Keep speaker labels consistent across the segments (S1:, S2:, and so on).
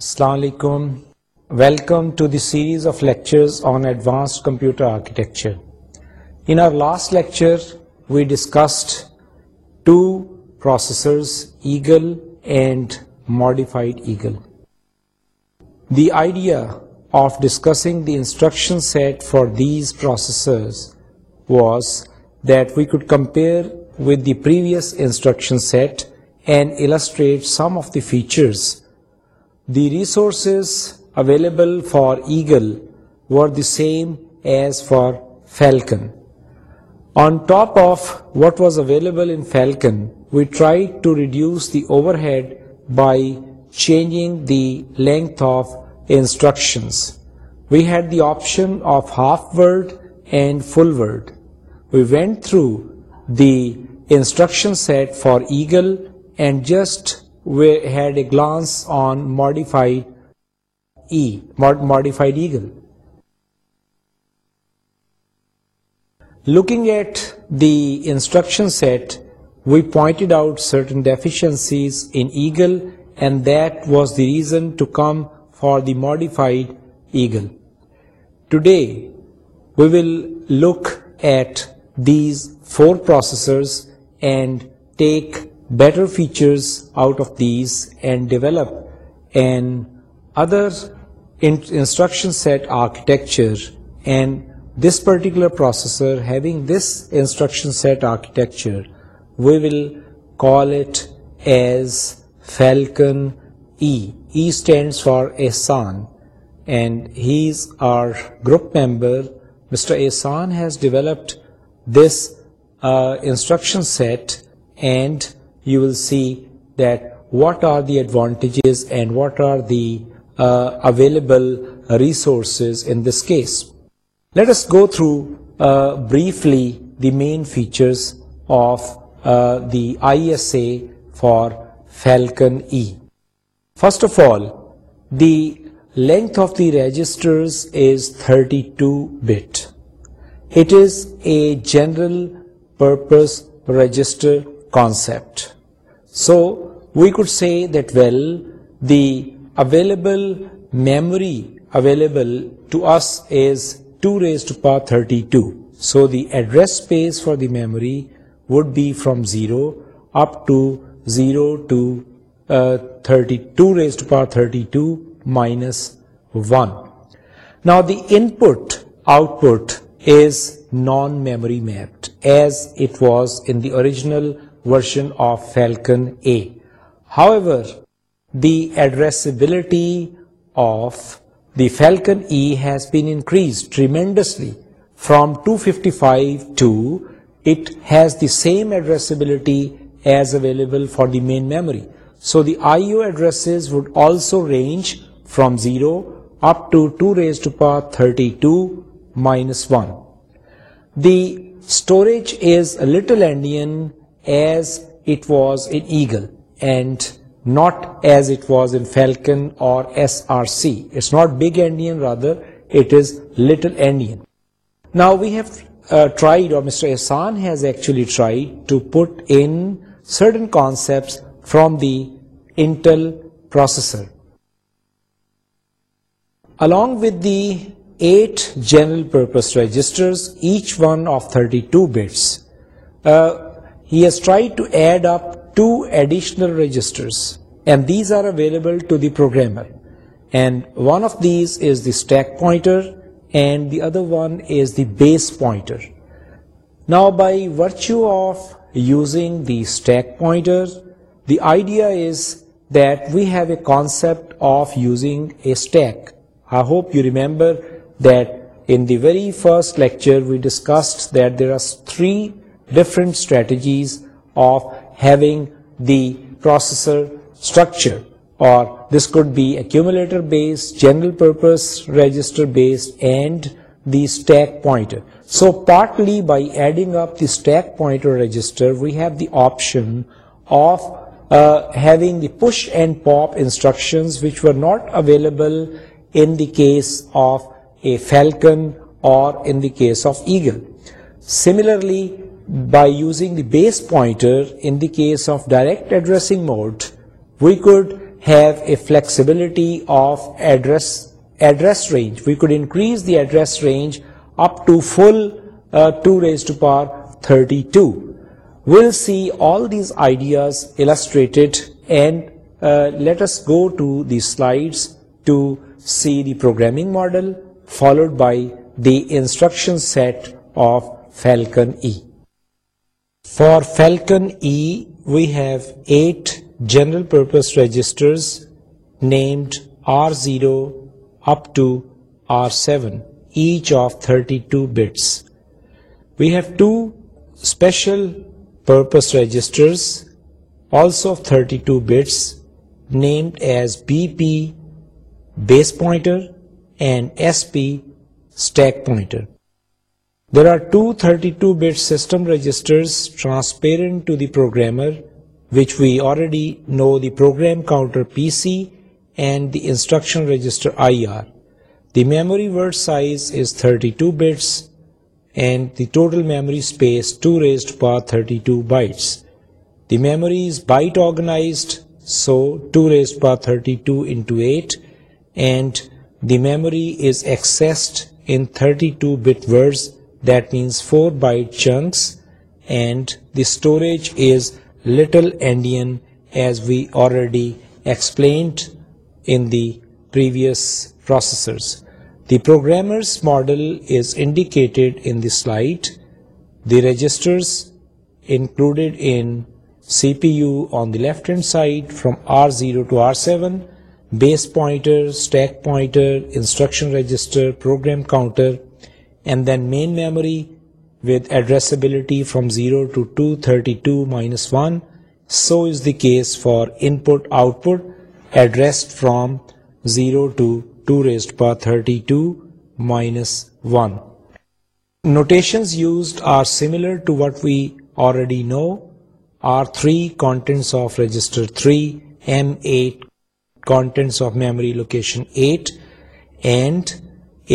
S1: Assalamu alaikum. Welcome to the series of lectures on advanced computer architecture. In our last lecture, we discussed two processors, Eagle and Modified Eagle. The idea of discussing the instruction set for these processors was that we could compare with the previous instruction set and illustrate some of the features the resources available for Eagle were the same as for Falcon. On top of what was available in Falcon, we tried to reduce the overhead by changing the length of instructions. We had the option of half word and full word. We went through the instruction set for Eagle and just we had a glance on modified eagle. Looking at the instruction set, we pointed out certain deficiencies in eagle, and that was the reason to come for the modified eagle. Today, we will look at these four processors and take better features out of these and develop an other instruction set architecture, and this particular processor having this instruction set architecture, we will call it as Falcon E. E stands for Ehsan, and he's our group member. Mr. Ehsan has developed this uh, instruction set, and you will see that what are the advantages and what are the uh, available resources in this case. Let us go through uh, briefly the main features of uh, the ISA for Falcon E. First of all, the length of the registers is 32-bit. It is a general purpose register concept. So we could say that, well, the available memory available to us is 2 raised to power 32. So the address space for the memory would be from 0 up to 0 to uh, 32 raised to power 32 minus 1. Now the input output is non-memory mapped as it was in the original version of Falcon A. However, the addressability of the Falcon E has been increased tremendously from 255 to it has the same addressability as available for the main memory. So the IO addresses would also range from 0 up to 2^32 - 1. The storage is a little endian as it was in Eagle and not as it was in Falcon or SRC. It's not big endian, rather it is little endian. Now we have uh, tried, or Mr. Ehsan has actually tried to put in certain concepts from the Intel processor. Along with the 8 general purpose registers, each one of 32 bits, uh, he has tried to add up 2 additional registers, and these are available to the programmer. And one of these is the stack pointer, and the other one is the base pointer. Now, by virtue of using the stack pointer, the idea is that we have a concept of using a stack. I hope you remember that in the very first lecture we discussed that there are 3 different strategies of having the processor structure, or this could be accumulator based, general purpose register based, and the stack pointer. So partly by adding up the stack pointer register, we have the option of uh, having the push and pop instructions, which were not available in the case of a Falcon or in the case of Eagle. Similarly, by using the base pointer in the case of direct addressing mode, we could have a flexibility of address range. We could increase the address range up to full uh, 2 raised to power 32. We'll see all these ideas illustrated, and uh, let us go to the slides to see the programming model, followed by the instruction set of Falcon E. For Falcon E, we have 8 general purpose registers named R0 up to R7, each of 32 bits. We have 2 special purpose registers, also of 32 bits, named as BP, base pointer, and SP, stack pointer. There are two 32-bit system registers transparent to the programmer, which we already know, the program counter PC and the instruction register IR. The memory word size is 32 bits and the total memory space 2 raised to power 32 bytes. The memory is byte organized, so 2 raised to power 32 into 8, and the memory is accessed in 32-bit words that means 4-byte chunks, and the storage is little endian, as we already explained in the previous processors. The programmer's model is indicated in the slide. The registers included in CPU on the left hand side from R0 to R7, base pointer, stack pointer, instruction register, program counter, and then main memory with addressability from 0 to 232 minus 1. So is the case for input output addressed from 0 to 2 raised power 32 minus 1. Notations used are similar to what we already know. R3 contents of register 3, M8 contents of memory location 8, and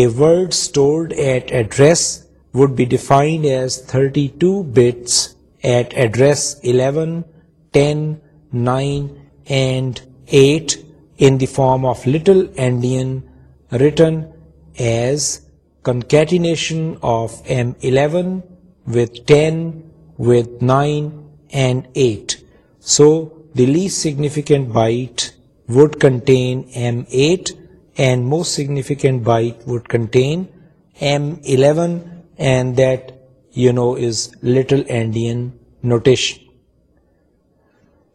S1: a word stored at address would be defined as 32 bits at address 11, 10, 9, and 8 in the form of little endian written as concatenation of M11 with 10, with 9, and 8. So the least significant byte would contain M8, and most significant byte would contain M11, and that is little endian notation.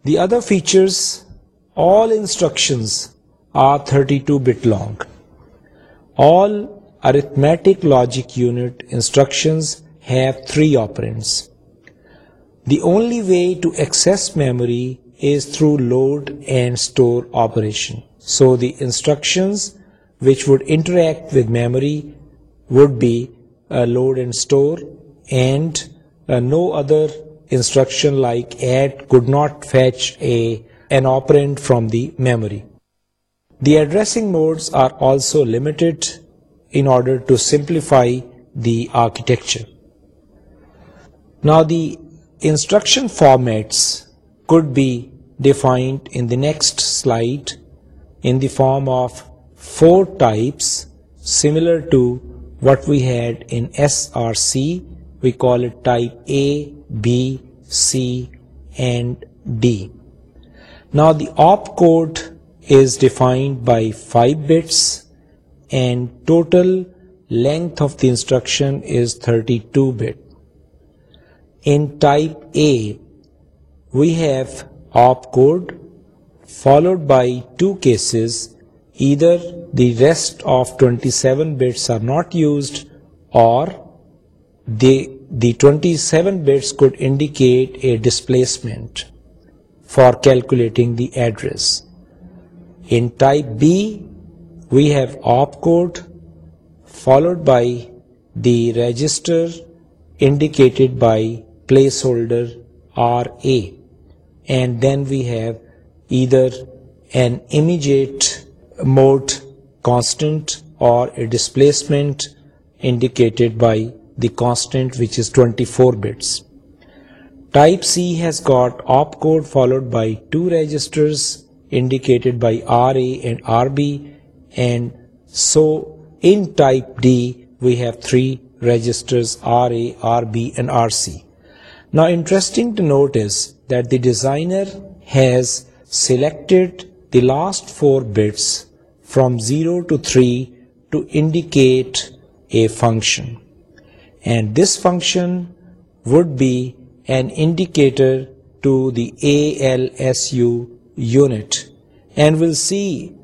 S1: The other features, all instructions are 32-bit long. All arithmetic logic unit instructions have 3 operands. The only way to access memory is through load and store operation. So the instructions which would interact with memory would be uh, load and store, and uh, no other instruction like add could not fetch an operand from the memory. The addressing modes are also limited in order to simplify the architecture. Now the instruction formats could be defined in the next slide in the form of four types similar to what we had in SRC. We call it type A, B, C, and D. Now the opcode is defined by 5 bits and total length of the instruction is 32 bit. In type A, we have opcode followed by two cases, either the rest of 27 bits are not used, or the 27 bits could indicate a displacement for calculating the address. In type B, we have opcode followed by the register indicated by placeholder RA, and then we have displacement indicated by the constant is twenty four bits type C has got up by to note the designer has selected the last four bits from 0 to 3 to indicate a function. And this function would be an indicator to the ALSU unit. And we'll see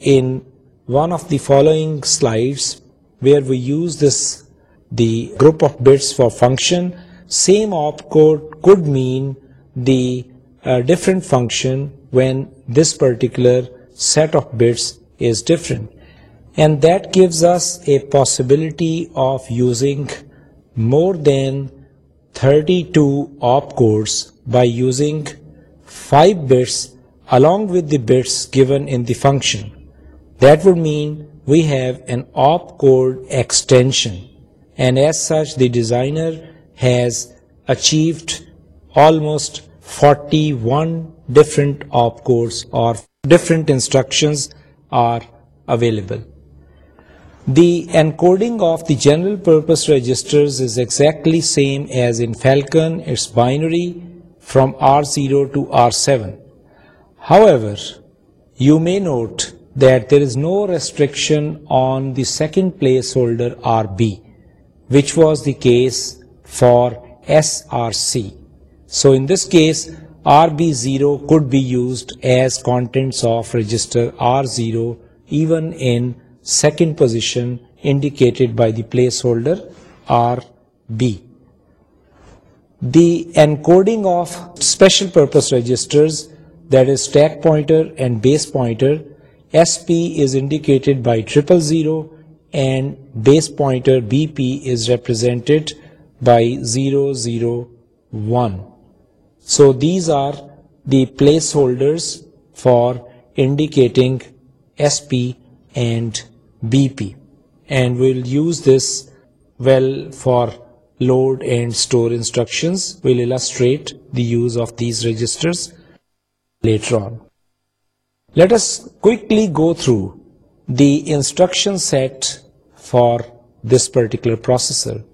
S1: in one of the following slides where we use this, the group of bits for function, same opcode could mean the a different function when this particular set of bits is different, and that gives us a possibility of using more than 32 opcodes by using 5 bits along with the bits given in the function. That would mean we have an opcode extension, and as such the designer has achieved almost 41 different opcodes or different instructions are available. The encoding of the general purpose registers is exactly same as in Falcon. It's binary from R0 to R7. However, you may note that there is no restriction on the second placeholder RB, which was the case for SRC. So in this case, RB0 could be used as contents of register R0 even in second position indicated by the placeholder RB. The encoding of special purpose registers, that is stack pointer and base pointer, SP is indicated by 000 and base pointer BP is represented by 001. So these are the placeholders for indicating SP and BP, and we'll use this well for load and store instructions. We'll illustrate the use of these registers later on. Let us quickly go through the instruction set for this particular processor.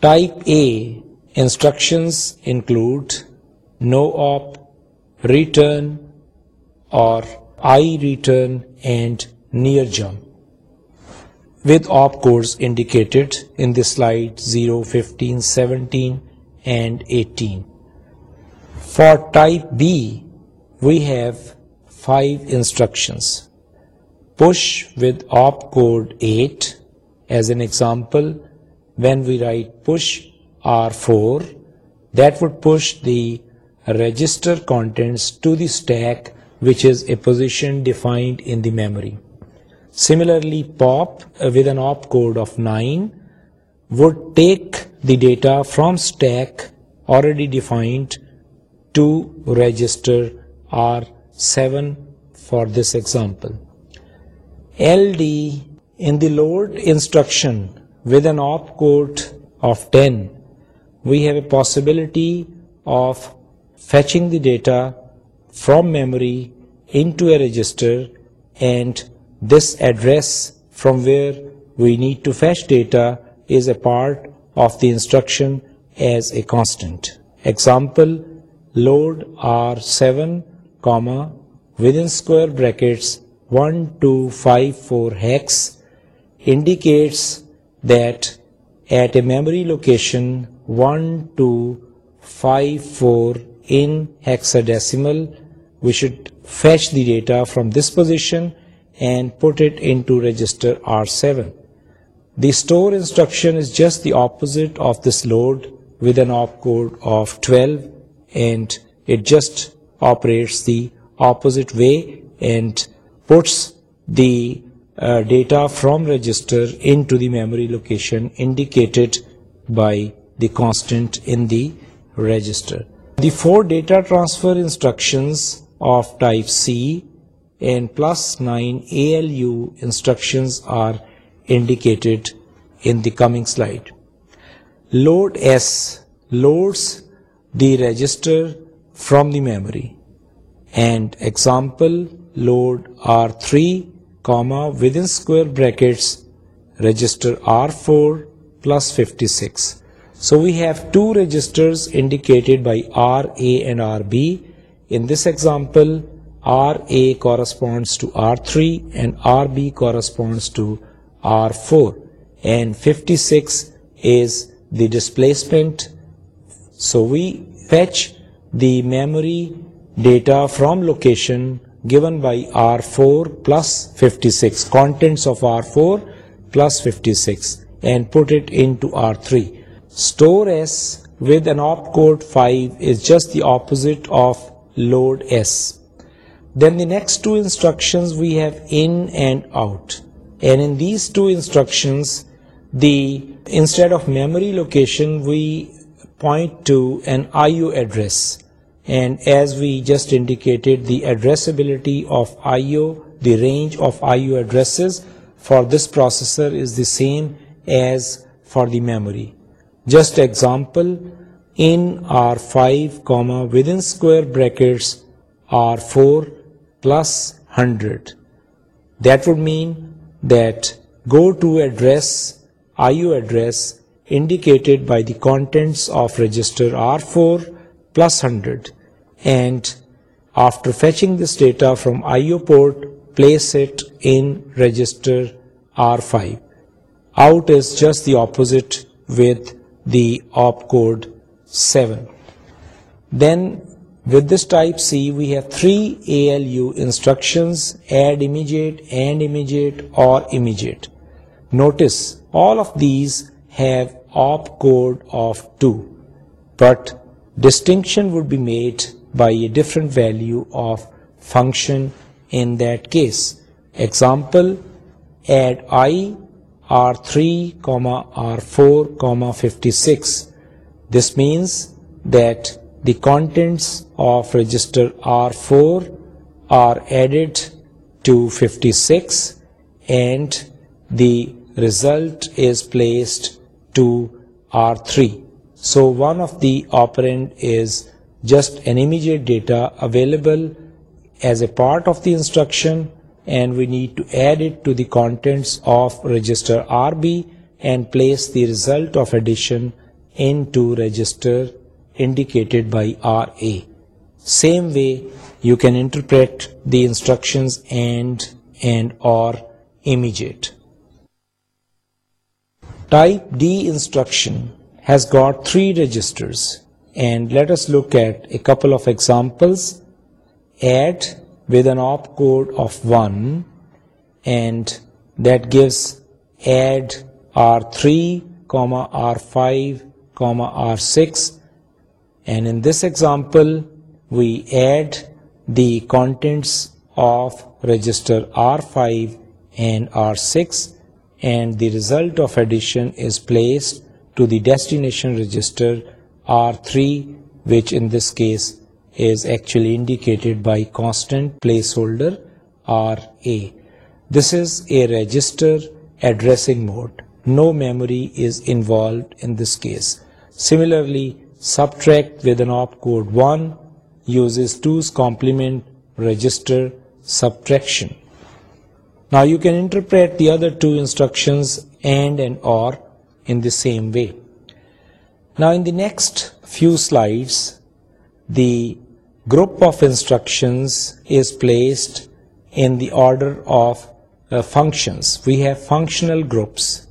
S1: Type A Instructions include no op, return or I return and near jump, with op codes indicated in the slide 0, 15, 17 and 18. For type B, we have 5 instructions. Push with op code 8. As an example, when we write push R4, that would push the register contents to the stack, which is a position defined in the memory. Similarly, POP with an opcode of 9 would take the data from stack already defined to register R7 for this example. LD in the load instruction with an opcode of 10 we have a possibility of fetching the data from memory into a register, and this address from where we need to fetch data is a part of the instruction as a constant. Example, load R7, comma, within square brackets 1254 hex indicates that at a memory location 1254 in hexadecimal. We should fetch the data from this position and put it into register R7. The store instruction is just the opposite of this load with an opcode of 12, and it just operates the opposite way and puts the uh, data from register into the memory location indicated by the constant in the register. The four data transfer instructions of type C and +9 ALU instructions are indicated in the coming slide. Load S loads the register from the memory, and example load R3, within square brackets register R4 +56. So we have two registers indicate by R A R base example R A R three ford fifty six placement so which the memory data from location given by R four plus fifty six contents Store S with an opcode 5 is just the opposite of load S. Then the next two instructions we have in and out. And in these two instructions, instead of memory location, we point to an IO address. And as we just indicated, the addressability of IO, the range of IO addresses for this processor is the same as for the memory. Just example, in R5, comma, within square brackets, R4 plus 100. That would mean that go to address, IO address indicated by the contents of register R4 plus 100, and after fetching this data from IO port, place it in register R5. Out is just the opposite with the opcode 7. Then with this type C, we have three ALU instructions: add immediate, and immediate, or immediate. Notice all of these have opcode of 2, but distinction would be made by a different value of function in that case. Example, add I R3, R4, 56. This means that the contents of register R4 are added to 56 and the result is placed to R3. So one of the operand is just an immediate data available as a part of the instruction and we need to add it to the contents of register RB and place the result of addition into register indicated by RA. Same way you can interpret the instructions AND, or immediate. Type D instruction has got 3 registers, and let us look at a couple of examples. Add with an opcode of 1, and that gives add R3, R5, R6, and in this example we add the contents of register R5 and R6, and the result of addition is placed to the destination register R3, which in this case is actually indicated by constant placeholder RA. This is a register addressing mode. No memory is involved in this case. Similarly, subtract with an opcode 1 uses 2's complement register subtraction. Now you can interpret the other two instructions AND and OR in the same way. Now in the next few slides the group of instructions is placed in the order of uh, functions. We have functional groups.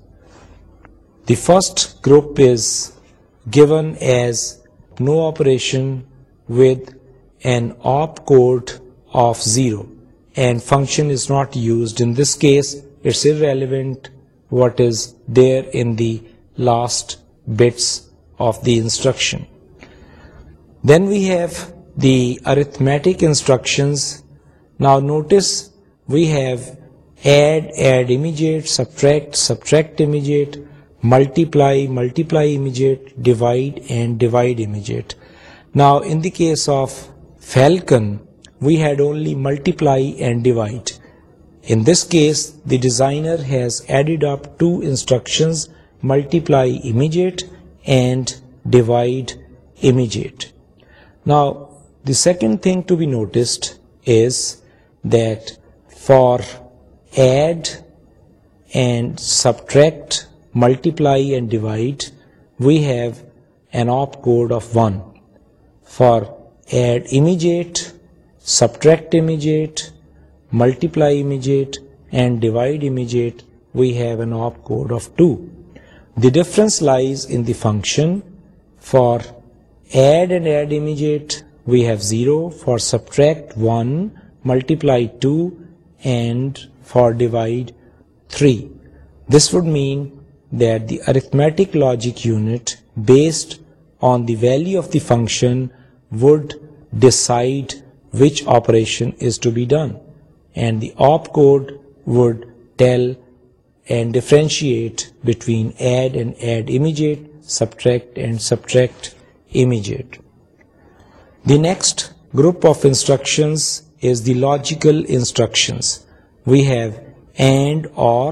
S1: The first group is given as no operation with an opcode of 0, and function is not used. In this case, it's irrelevant what is there in the last bits of the instruction. Then we have the arithmetic instructions. Now notice we have add, add immediate, subtract, subtract immediate, multiply, multiply immediate, divide and divide immediate. Now in the case of Falcon, we had only multiply and divide. In this case, the designer has added up two instructions, multiply immediate and divide immediate. Now, the second thing to be noticed is that for add and subtract, multiply and divide, we have an opcode of 1. For add immediate, subtract immediate, multiply immediate and divide immediate, we have an opcode of 2. The difference lies in the function for Add and add immediate, we have 0. For subtract 1, multiply 2, and for divide 3. This would mean that the arithmetic logic unit based on the value of the function would decide which operation is to be done, and the opcode would tell and differentiate between add and add immediate, subtract and subtract immediate. The next group of instructions is the logical instructions. We have AND, OR,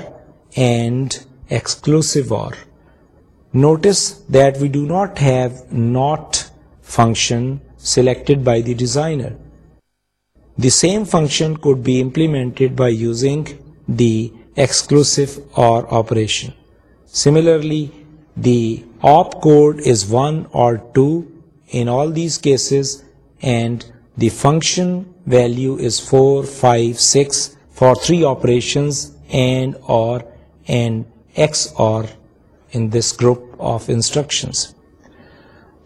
S1: AND, exclusive OR. Notice that we do not have NOT function selected by the designer. The same function could be implemented by using the exclusive OR operation. Similarly, the Op code is 1 or 2 in all these cases, and the function value is 4, 5, 6 for 3 operations, AND, OR, and XOR in this group of instructions.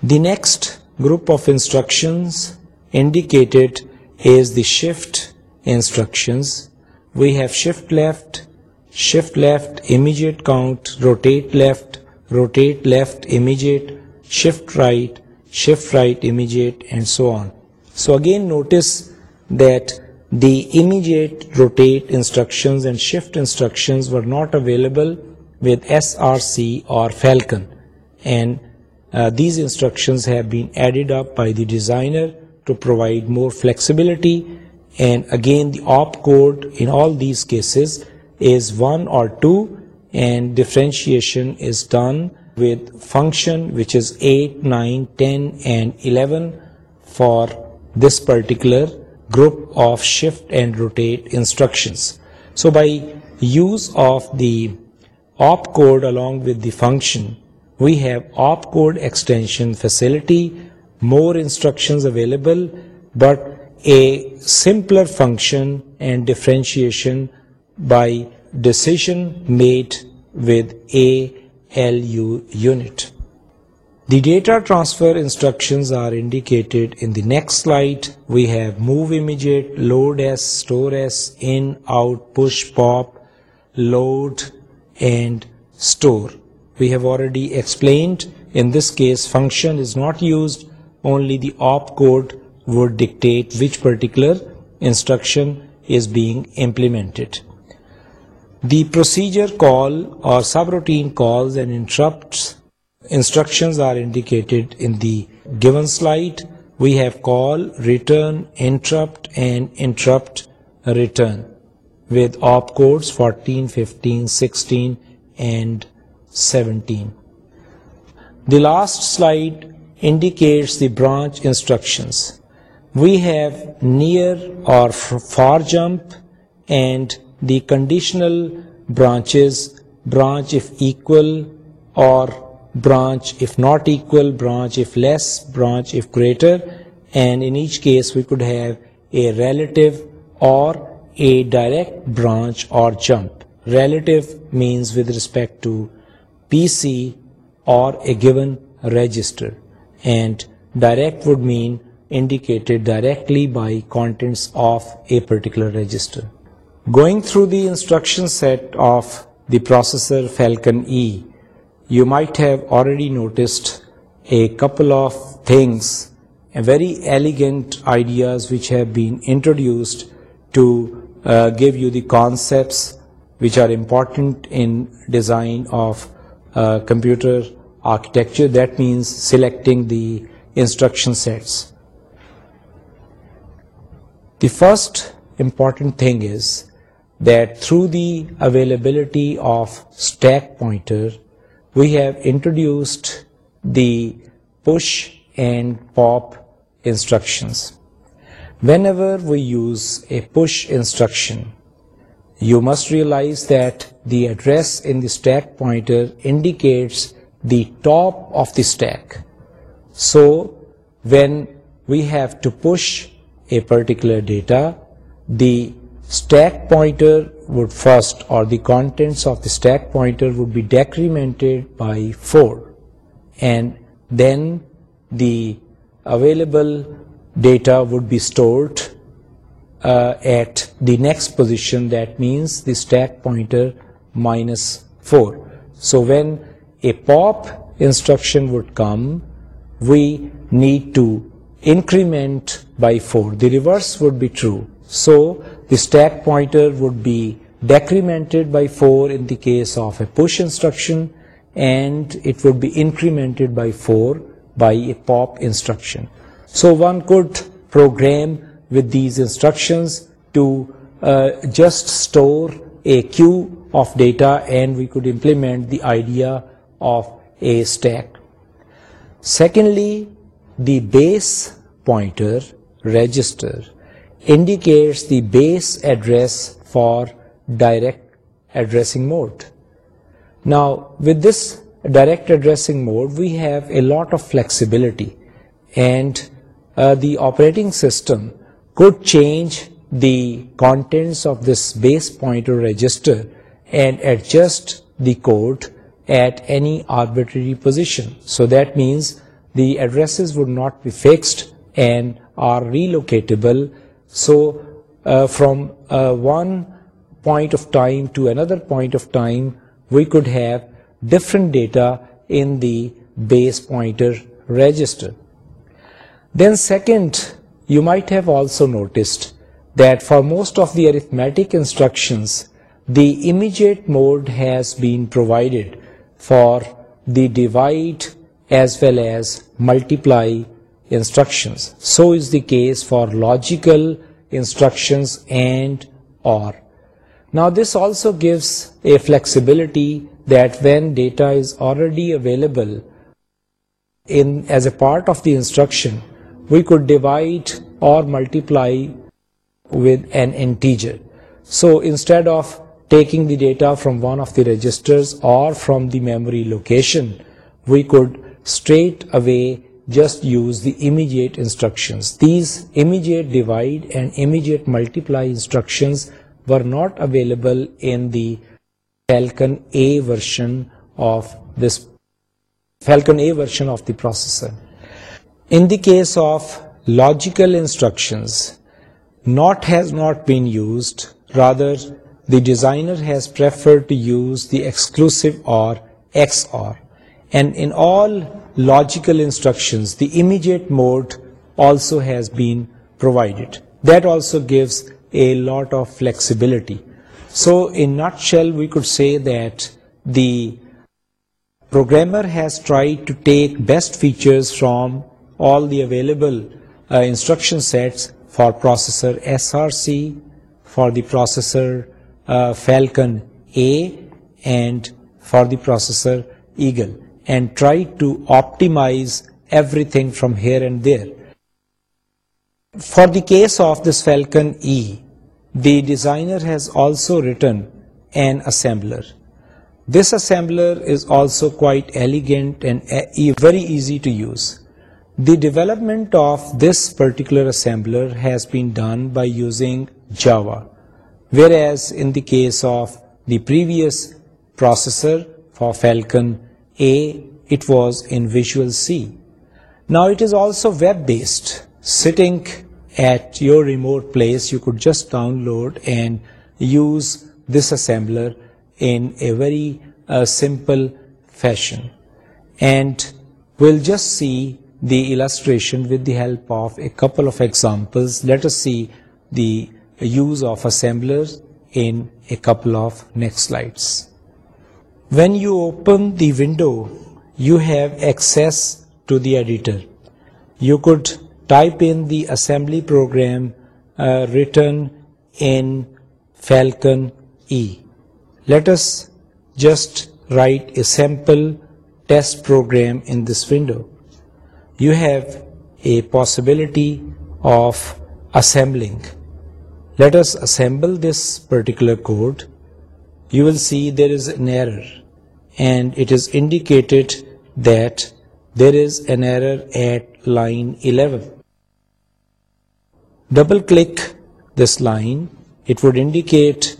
S1: The next group of instructions indicated is the shift instructions. We have shift left, immediate count, rotate left, rotate left, immediate, shift right, immediate, and so on. So again, notice that the immediate, rotate instructions and shift instructions were not available with SRC or Falcon, and uh, these instructions have been added up by the designer to provide more flexibility. And again, the opcode in all these cases is 1 or 2 and differentiation is done with function which is 8, 9, 10 and 11 for this particular group of shift and rotate instructions. So by use of the opcode along with the function, we have opcode extension facility, more instructions available, but a simpler function and differentiation by decision made with ALU unit. The data transfer instructions are indicated in the next slide. We have move immediate, load as, store as, in, out, push, pop, load and store. We have already explained in this case function is not used, only the opcode would dictate which particular instruction is being implemented. The procedure call or subroutine calls and interrupts instructions are indicated in the given slide. We have call, return, interrupt and interrupt return with opcodes 14, 15, 16 and 17. The last slide indicates the branch instructions. We have near or far jump and the conditional branches, branch if equal or branch if not equal, branch if less, branch if greater, and in each case we could have a relative or a direct branch or jump. Relative means with respect to PC or a given register, and direct would mean indicated directly by contents of a particular register. Going through the instruction set of the processor Falcon E, you might have already noticed a couple of things, very elegant ideas which have been introduced to uh, give you the concepts which are important in design of uh, computer architecture. That means selecting the instruction sets. The first important thing is that through the availability of stack pointer, we have introduced the push and pop instructions. Whenever we use a push instruction, you must realize that the address in the stack pointer indicates the top of the stack. So when we have to push a particular data, the stack pointer would first, or the contents of the stack pointer would be decremented by 4, and then the available data would be stored uh, at the next position, that means the stack pointer minus 4. So when a pop instruction would come, we need to increment by 4. The reverse would be true. So the stack pointer would be decremented by 4 in the case of a push instruction, and it would be incremented by 4 by a pop instruction. So one could program with these instructions to uh, just store a queue of data, and we could implement the idea of a stack. Secondly, the base pointer register indicates the base address for direct addressing mode. Now, with this direct addressing mode, we have a lot of flexibility, and uh, the operating system could change the contents of this base pointer register and adjust the code at any arbitrary position. So that means the addresses would not be fixed and are relocatable so uh, from uh, one point of time to another point of time, we could have different data in the base pointer register. Then second, you might have also noticed that for most of the arithmetic instructions, the immediate mode has been provided for the divide as well as multiply instructions. So is the case for logical instructions and or. Now this also gives a flexibility that when data is already available as a part of the instruction, we could divide or multiply with an integer. So instead of taking the data from one of the registers or from the memory location, we could straight away just use the immediate instructions. These immediate divide and immediate multiply instructions were not available in the Falcon A version of this Falcon A version of the processor. In the case of logical instructions, NOT has not been used, rather the designer has preferred to use the exclusive OR XOR, and in all logical instructions, the immediate mode also has been provided. That also gives a lot of flexibility. So in a nutshell, we could say that the programmer has tried to take best features from all the available uh, instruction sets for processor SRC, for the processor uh, Falcon A, and for the processor Eagle and try to optimize everything from here and there. For the case of this Falcon E, the designer has also written an assembler. This assembler is also quite elegant and very easy to use. The development of this particular assembler has been done by using Java, whereas in the case of the previous processor for Falcon a, it was in Visual C. Now it is also web-based. Sitting at your remote place, you could just download and use this assembler in a very uh, simple fashion. And we'll just see the illustration with the help of a couple of examples. Let us see the use of assemblers in a couple of next slides. When you open the window, you have access to the editor. You could type in the assembly program uh, written in Falcon E. Let us just write a sample test program in this window. You have a possibility of assembling. Let us assemble this particular code. You will see there is an error and it is indicated that there is an error at line 11. Double click this line, it would indicate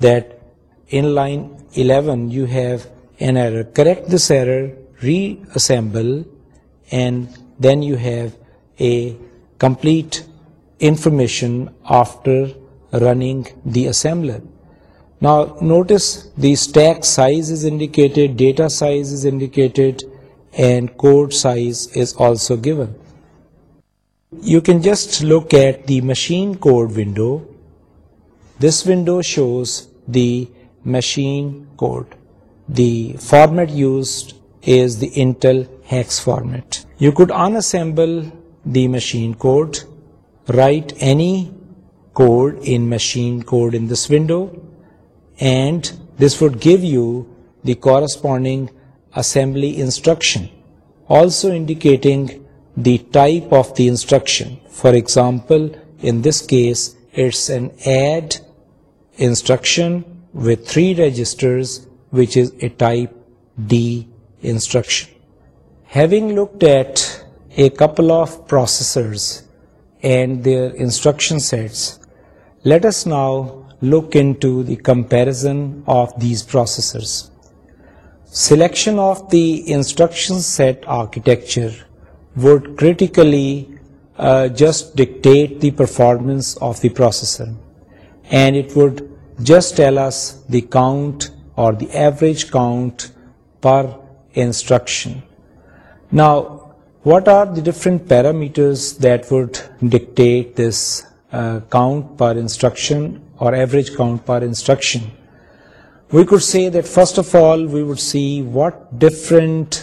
S1: that in line 11 you have an error. Correct this error, reassemble, and then you have a complete information after running the assembler. Now notice the stack size is indicated, data size is indicated, and code size is also given. You can just look at the machine code window. This window shows the machine code. The format used is the Intel hex format. You could unassemble the machine code, write any code in machine code in this window, and this would give you the corresponding assembly instruction, also indicating the type of the instruction. For example, in this case, it's an add instruction with 3 registers, which is a type D instruction. Having looked at a couple of processors and their instruction sets, let us now look into the comparison of these processors. Selection of the instruction set architecture would critically uh, just dictate the performance of the processor, and it would just tell us the count or the average count per instruction. Now, what are the different parameters that would dictate this uh, count per instruction average count per instruction we could see this of all we would see what different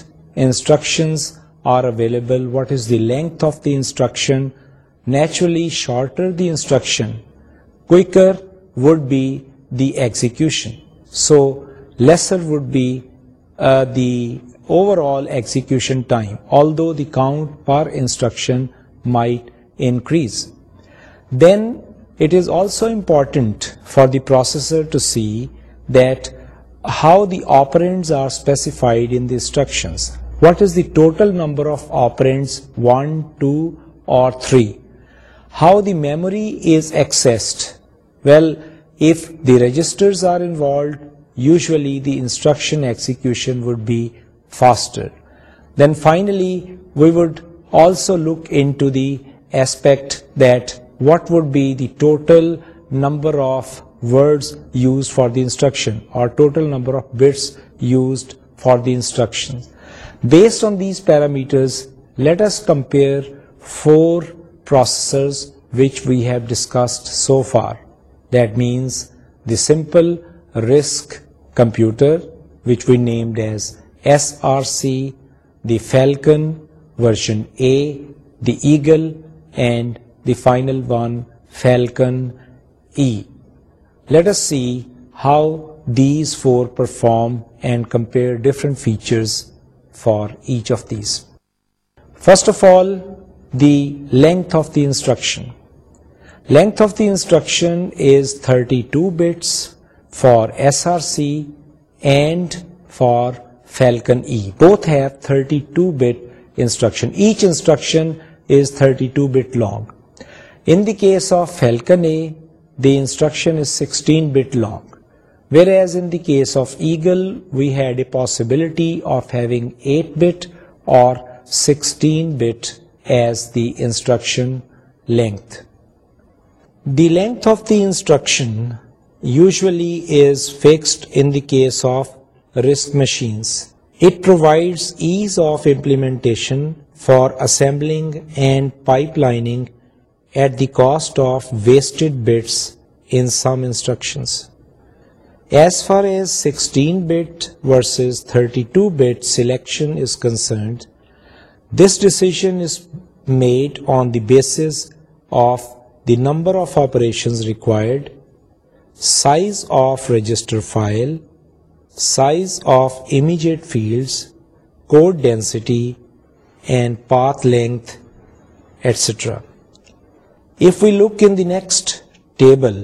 S1: instruction are available what is the length of the instruction naturally shorter the instruction would be the execution so lesser would be the overall execution time all the کا instruction may increase then It is also important for the processor to see that how the operands are specified in the instructions. What is the total number of operands 1, 2 or 3? How the memory is accessed? Well, if the registers are involved, usually the instruction execution would be faster. Then finally, we would also look into the aspect that what would be the total number of words used for the instruction or total number of bits used for the instructions. Based on these parameters, let us compare 4 processors which we have discussed so far. That means the simple RISC computer, which we named as SRC, the Falcon version A, the Eagle, and the final one, Falcon E. Let us see how these four perform and compare different features for each of these. First of all, the length of the instruction. Length of the instruction is 32 bits for SRC and for Falcon E. Both have 32-bit instruction. Each instruction is 32-bit long. In the case of Falcon A, the instruction is 16-bit long, whereas in the case of Eagle, we had a possibility of having 8-bit or 16-bit as the instruction length. The length of the instruction usually is fixed in the case of RISC machines. It provides ease of implementation for assembling and pipelining at the cost of wasted bits in some instructions. As far as 16-bit versus 32-bit selection is concerned, this decision is made on the basis of the number of operations required, size of register file, size of immediate fields, code density, and path length, etc. If we look in the next table,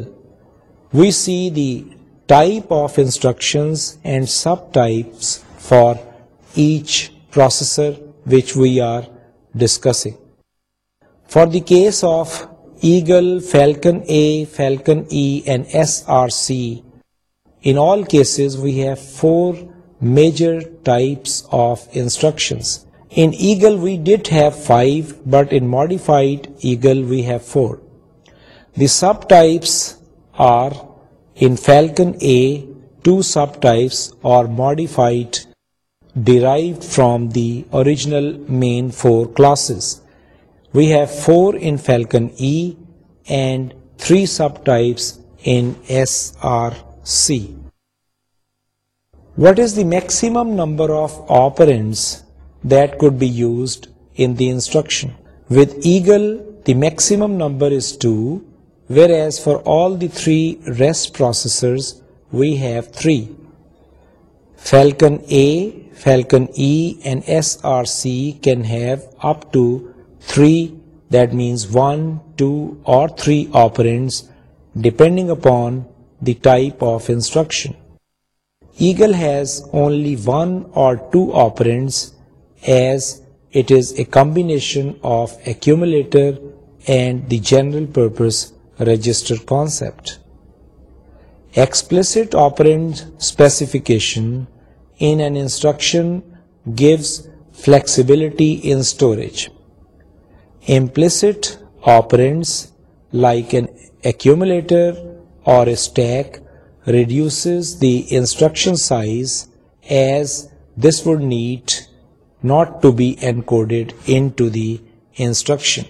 S1: we see the type of instructions and subtypes for each processor which we are discussing. For the case of Eagle, Falcon A, Falcon E and SRC, in all cases we have four major types of instructions. In Eagle we did have 5, but in modified Eagle we have 4. The subtypes are in Falcon A, 2 subtypes are modified derived from the original main 4 classes. We have 4 in Falcon E and 3 subtypes in SRC. What is the maximum number of operands that could be used in the instruction. With eagle, the maximum number is 2, whereas for all the 3 rest processors, we have 3. Falcon A, Falcon E and SRC can have up to 3, that means 1, 2 or 3 operands depending upon the type of instruction. Eagle has only 1 or 2 operands as it is a combination of accumulator and the general purpose register concept. Explicit operand specification in an instruction gives flexibility in storage. Implicit operands like an accumulator or a stack reduces the instruction size, as this would need not to be encoded instruction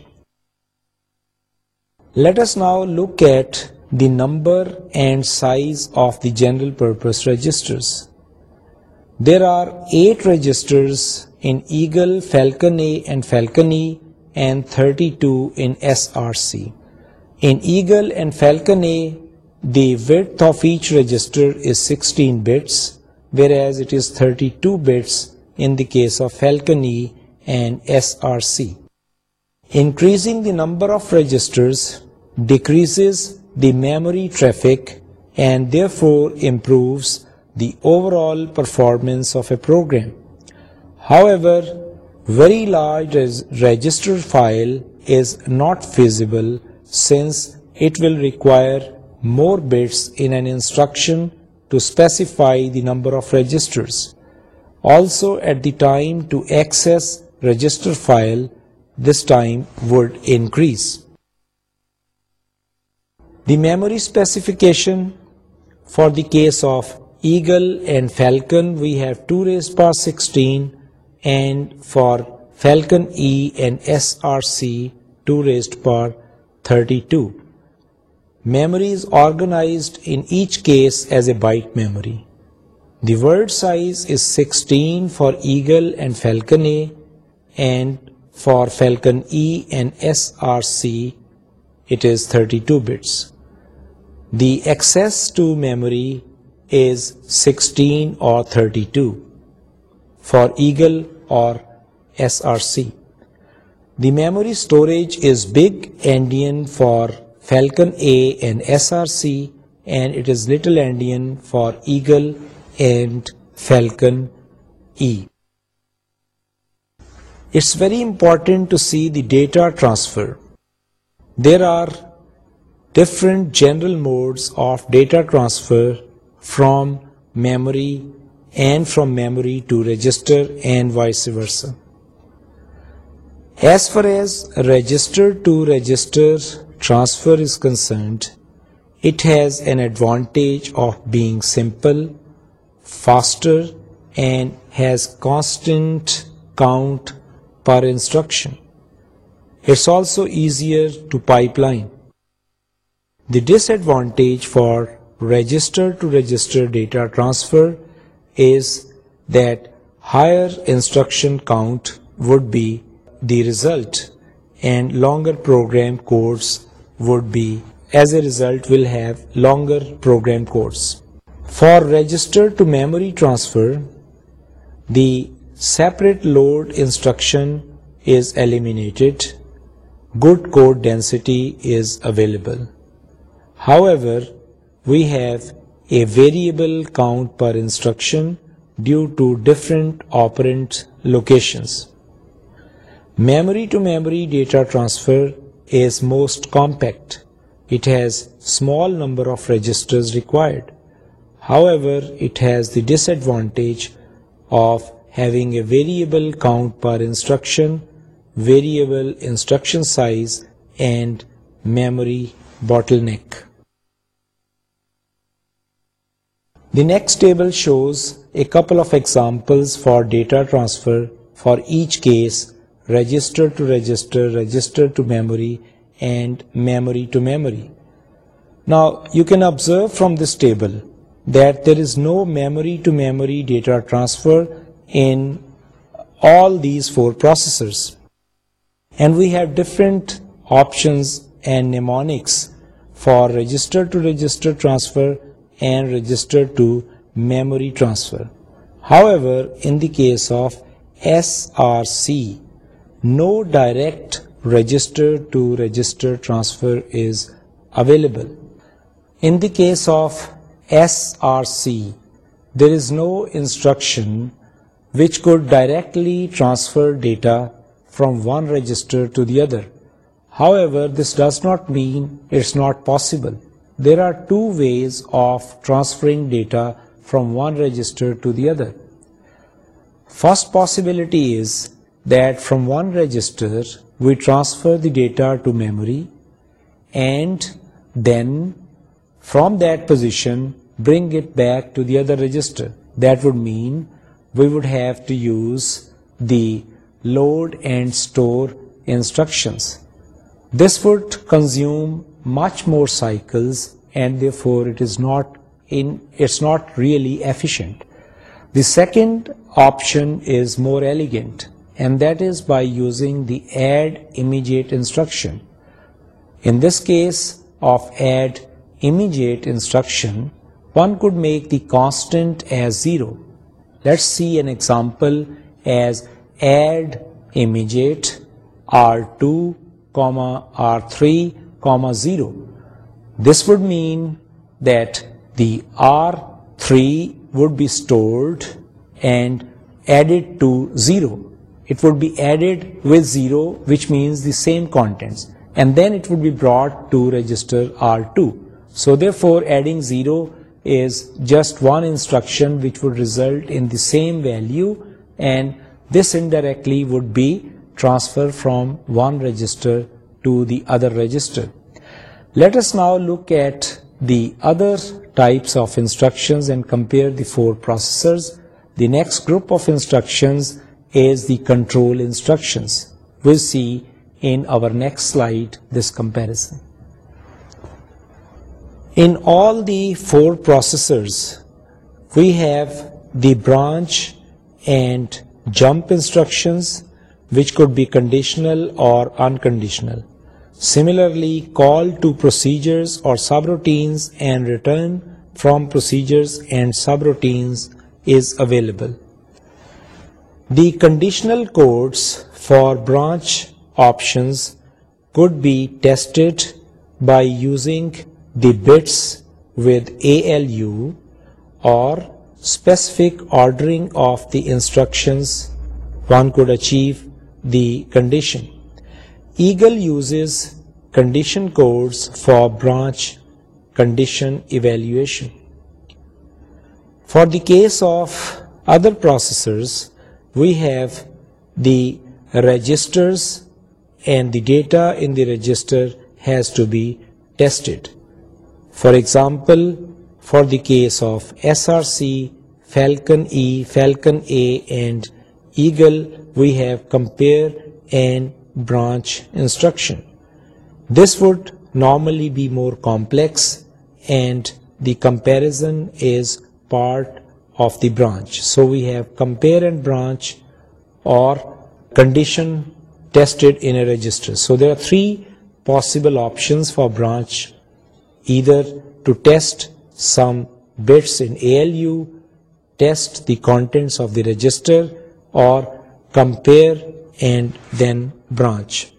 S1: let's now look at the number and size of the general purpose register there are eight registers eagle فیلکنی and فیلکنی and thirty two N S R C angle and فیلکنی the width of each register bits whereas it is thirty two bits in the case of Falcon E and SRC. Increasing the number of registers decreases the memory traffic and therefore improves the overall performance of a program. However, very large register file is not feasible since it will require more bits in an instruction to specify the number of registers. Also at the time to access register file, this time would increase. The memory specification for the case of Eagle and Falcon, we have 2^16, and for Falcon E and SRC 2^32. Memory is organized in each case as a byte memory. The word size is 16 for Eagle and Falcon A, and for Falcon E and SRC it is 32 bits. The access to memory is 16 or 32 for Eagle or SRC. The memory storage is big endian for Falcon A and SRC, and it is little endian for Eagle and Falcon E. It's very important to see the data transfer. There are different general modes of data transfer from memory and from memory to register and vice versa. As far as register to register transfer is concerned, it has an advantage of being simple faster and has constant count per instruction. It's also easier to pipeline. The disadvantage for register-to-register data transfer is that higher instruction count would be the result, and longer program codes would be, as a result, will have longer program codes. For register to memory transfer, the separate load instruction is eliminated. Good code density is available. However, we have a variable count per instruction due to different operand locations. Memory to memory data transfer is most compact. It has small number of registers required. However, it has the disadvantage of having a variable count per instruction, variable instruction size, and memory bottleneck. The next table shows a couple of examples for data transfer for each case: register to register, register to memory, and memory to memory. Now you can observe from this table that there is no memory-to-memory data transfer in all these four processors. And we have different options and mnemonics for register-to-register transfer and register-to-memory transfer. However, in the case of SRC, no direct register-to-register transfer is available. In the case of SRC, there is no instruction which could directly transfer data from one register to the other. However, this does not mean it's not possible. There are two ways of transferring data from one register to the other. First possibility is that from one register we transfer the data to memory and then from that position, bring it back to the other register. That would mean we would have to use the load and store instructions. This would consume much more cycles, and therefore it's not really efficient. The second option is more elegant, and that is by using the add immediate instruction. In this case of add immediate instruction, one could make the constant as 0. Let's see an example as add immediate R2, R3, 0. This would mean that the R3 would be stored and added to 0. It would be added with 0, which means the same contents, and then it would be brought to register R2. So therefore adding 0 is just one instruction which would result in the same value, and this indirectly would be transfer from one register to the other register. Let us now look at the other types of instructions and compare the four processors. The next group of instructions is the control instructions. We'll see in our next slide this comparison. In all the four processors, we have the branch and jump instructions, which could be conditional or unconditional. Similarly, call to procedures or subroutines and return from procedures and subroutines is available. The conditional codes for branch options could be tested by using the bits with ALU or specific ordering of the instructions, one could achieve the condition. Eagle uses condition codes for branch condition evaluation. For the case of other processors, we have the registers and the data in the register has to be tested. For example, for the case of SRC, Falcon E, Falcon A and Eagle, we have compare and branch instruction. This would normally be more complex and the comparison is part of the branch. So we have compare and branch or condition tested in a register. So there are three possible options for branch either to test some bits in ALU, test the contents of the register, or compare and then branch.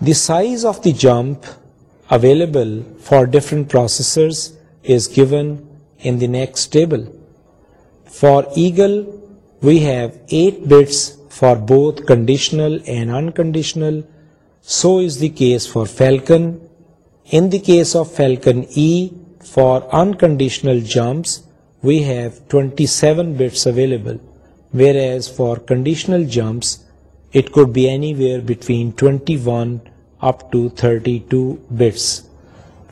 S1: The size of the jump available for different processors is given in the next table. For Eagle, we have 8 bits for both conditional and unconditional. So is the case for Falcon, in the case of Falcon E, for unconditional jumps, we have 27 bits available, whereas for conditional jumps, it could be anywhere between 21 up to 32 bits.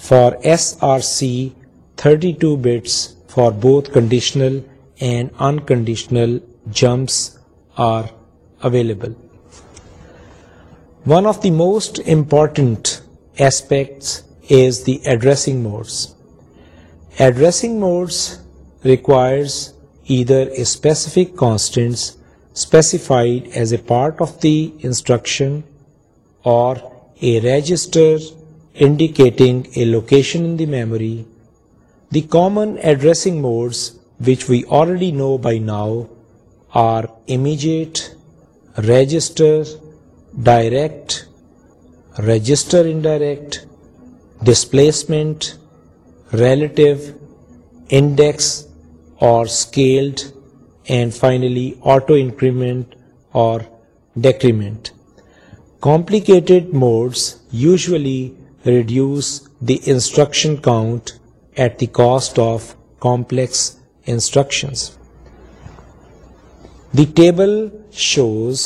S1: For SRC, 32 bits for both conditional and unconditional jumps are available. One of the most important aspects is the addressing modes. Addressing modes requires either a specific constant specified as a part of the instruction or a register indicating a location in the memory. The common addressing modes, which we already know by now, are immediate, register, direct, register indirect, displacement, relative, index or scaled, and finally auto increment or decrement. Complicated modes usually reduce the instruction count at the cost of complex instructions. The table shows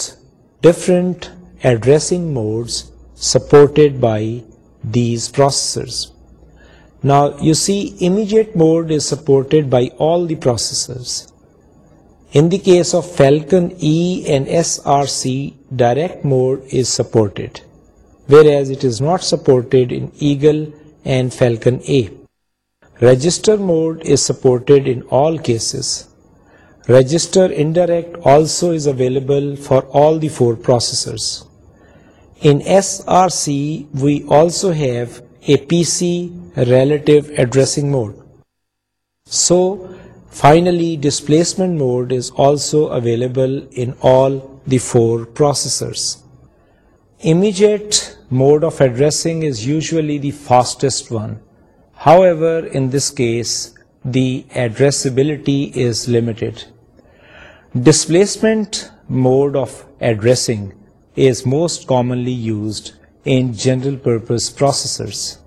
S1: different addressing modes supported by these processors. Now you see, immediate mode is supported by all the processors. In the case of Falcon E and SRC, direct mode is supported, whereas it is not supported in Eagle and Falcon A. Register mode is supported in all cases. Register indirect also is available for all the four processors. In SRC, we also have a PC relative addressing mode. So finally, displacement mode is also available in all the four processors. Immediate mode of addressing is usually the fastest one. However, in this case, the addressability is limited. Displacement mode of addressing is most commonly used in general purpose processors,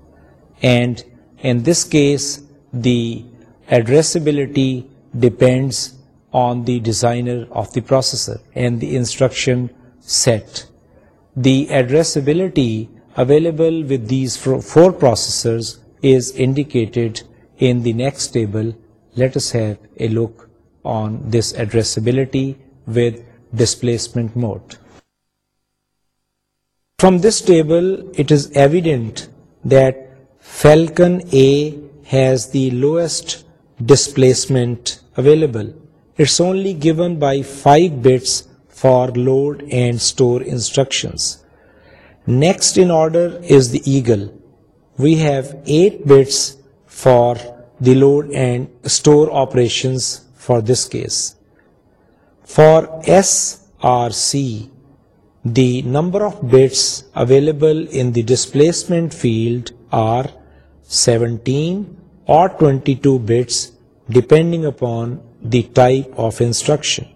S1: and in this case the addressability depends on the designer of the processor and the instruction set. The addressability available with these four processors is indicated in the next table. Let us have a look on this addressability with displacement mode. From this table, it is evident that Falcon A has the lowest displacement available. It's only given by 5 bits for load and store instructions. Next in order is the Eagle. We have 8 bits for the load and store operations for this case. For S or C, the number of bits available in the displacement field are 17 or 22 bits depending upon the type of instruction.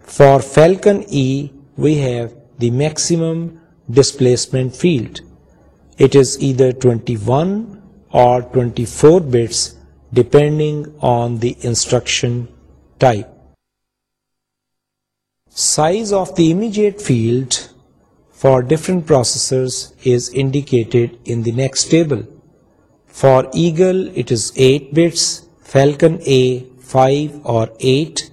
S1: For Falcon E, we have the maximum displacement field. It is either 21 or 24 bits depending on the instruction type. Size of the immediate field for different processors is indicated in the next table. For Eagle, it is 8 bits, Falcon A 5 or 8,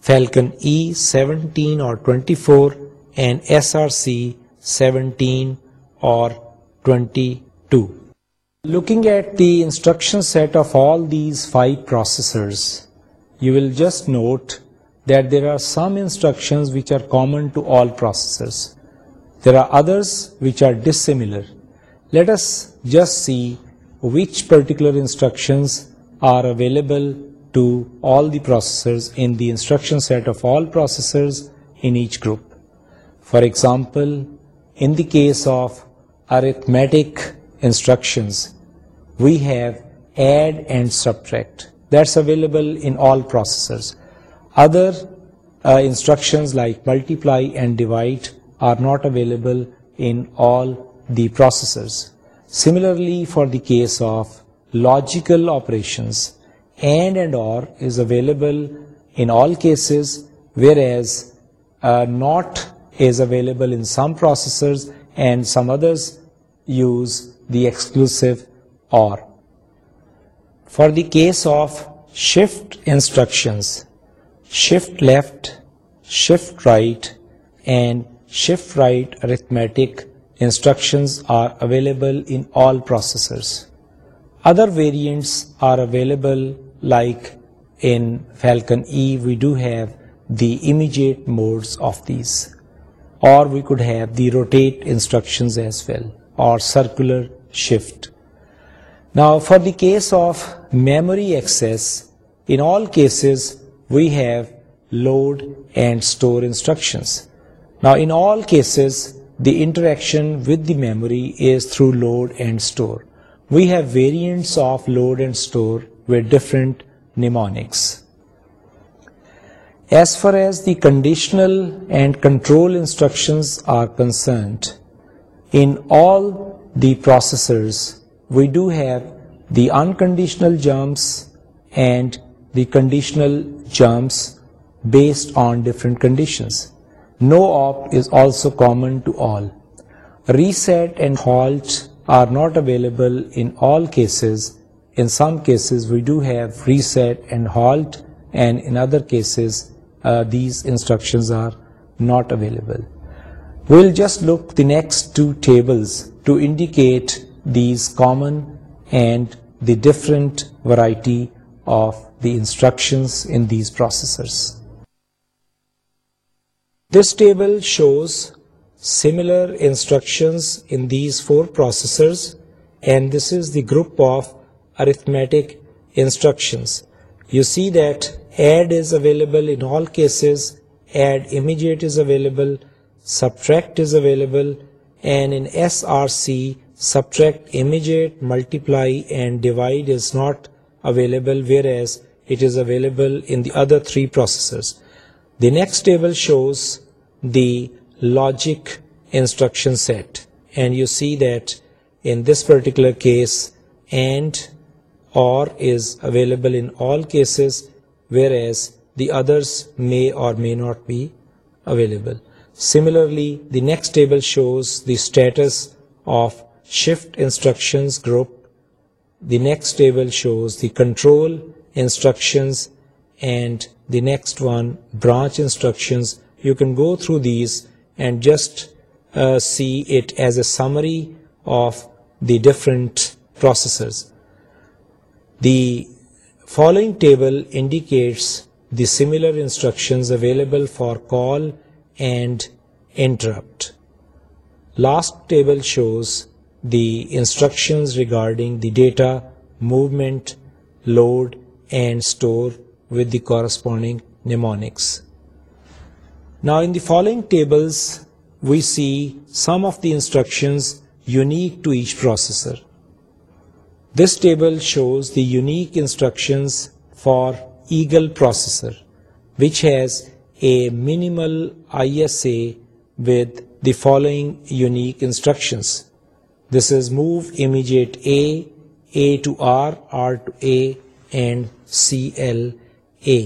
S1: Falcon E 17 or 24, and SRC 17 or 22. Looking at the instruction set of all these 5 processors, you will just note that there are some instructions which are common to all processors. There are others which are dissimilar. Let us just see which particular instructions are available to all the processors in the instruction set of all processors in each group. For example, in the case of arithmetic instructions, we have add and subtract. That's available in all processors. Other uh, instructions like multiply and divide are not available in all the processors. Similarly, for the case of logical operations, and or is available in all cases, whereas uh, not is available in some processors and some others use the exclusive or. For the case of shift instructions, Shift left, shift right, and shift right arithmetic instructions are available in all processors. Other variants are available, like in Falcon E we do have the immediate modes of these, or we could have the rotate instructions as well, or circular shift. Now for the case of memory access, in all cases we have load and store instructions. Now in all cases, the interaction with the memory is through load and store. We have variants of load and store with different mnemonics. As far as the conditional and control instructions are concerned, in all the processors, we do have the unconditional jumps and the conditional jumps based on different conditions. No opt is also common to all. Reset and halt are not available in all cases. In some cases we do have reset and halt, and in other cases uh, these instructions are not available. We'll just look at the next two tables to indicate these common and the different variety of the instructions in these processors. This table shows similar instructions in these four processors, and this is the group of arithmetic instructions. You see that add is available in all cases, add immediate is available, subtract is available, and in SRC subtract, immediate, multiply and divide is not available, whereas it is available in the other three processors. The next table shows the logic instruction set, and you see that in this particular case AND OR is available in all cases, whereas the others may or may not be available. Similarly, the next table shows the status of shift instructions group. The next table shows the control instructions, and the next one, branch instructions. You can go through these and just uh, see it as a summary of the different processors. The following table indicates the similar instructions available for call and interrupt. Last table shows the instructions regarding the data, movement, load, and store with the corresponding mnemonics. Now in the following tables, we see some of the instructions unique to each processor. This table shows the unique instructions for Eagle processor, which has a minimal ISA with the following unique instructions. This is move immediate A to R, R to A, and CLA.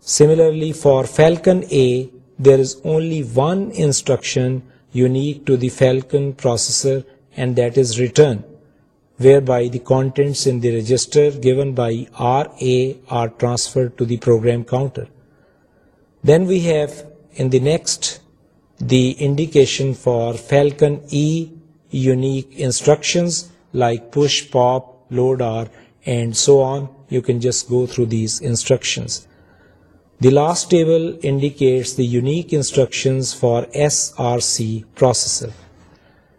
S1: Similarly, for Falcon A, there is only one instruction unique to the Falcon processor, and that is return, whereby the contents in the register given by RA are transferred to the program counter. Then we have in the next the indication for Falcon E unique instructions like push, pop, load R, and so on. You can just go through these instructions. The last table indicates the unique instructions for SRC processor.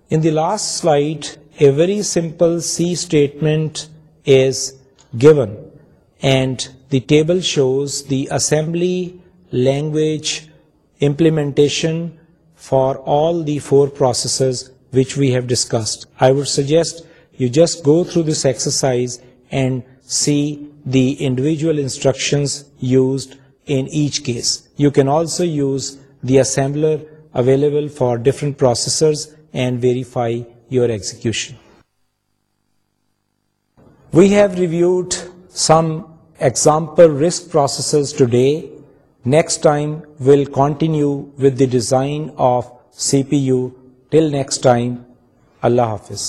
S1: In the last slide, a very simple C statement is given, and the table shows the assembly language implementation for all the 4 processors which we have discussed. I would suggest you just go through this exercise and see the individual instructions used in each case. You can also use the assembler available for different processors and verify your execution. We have reviewed some example RISC processors today. Next time we'll continue with the design of CPU. Till next time, Allah Hafiz.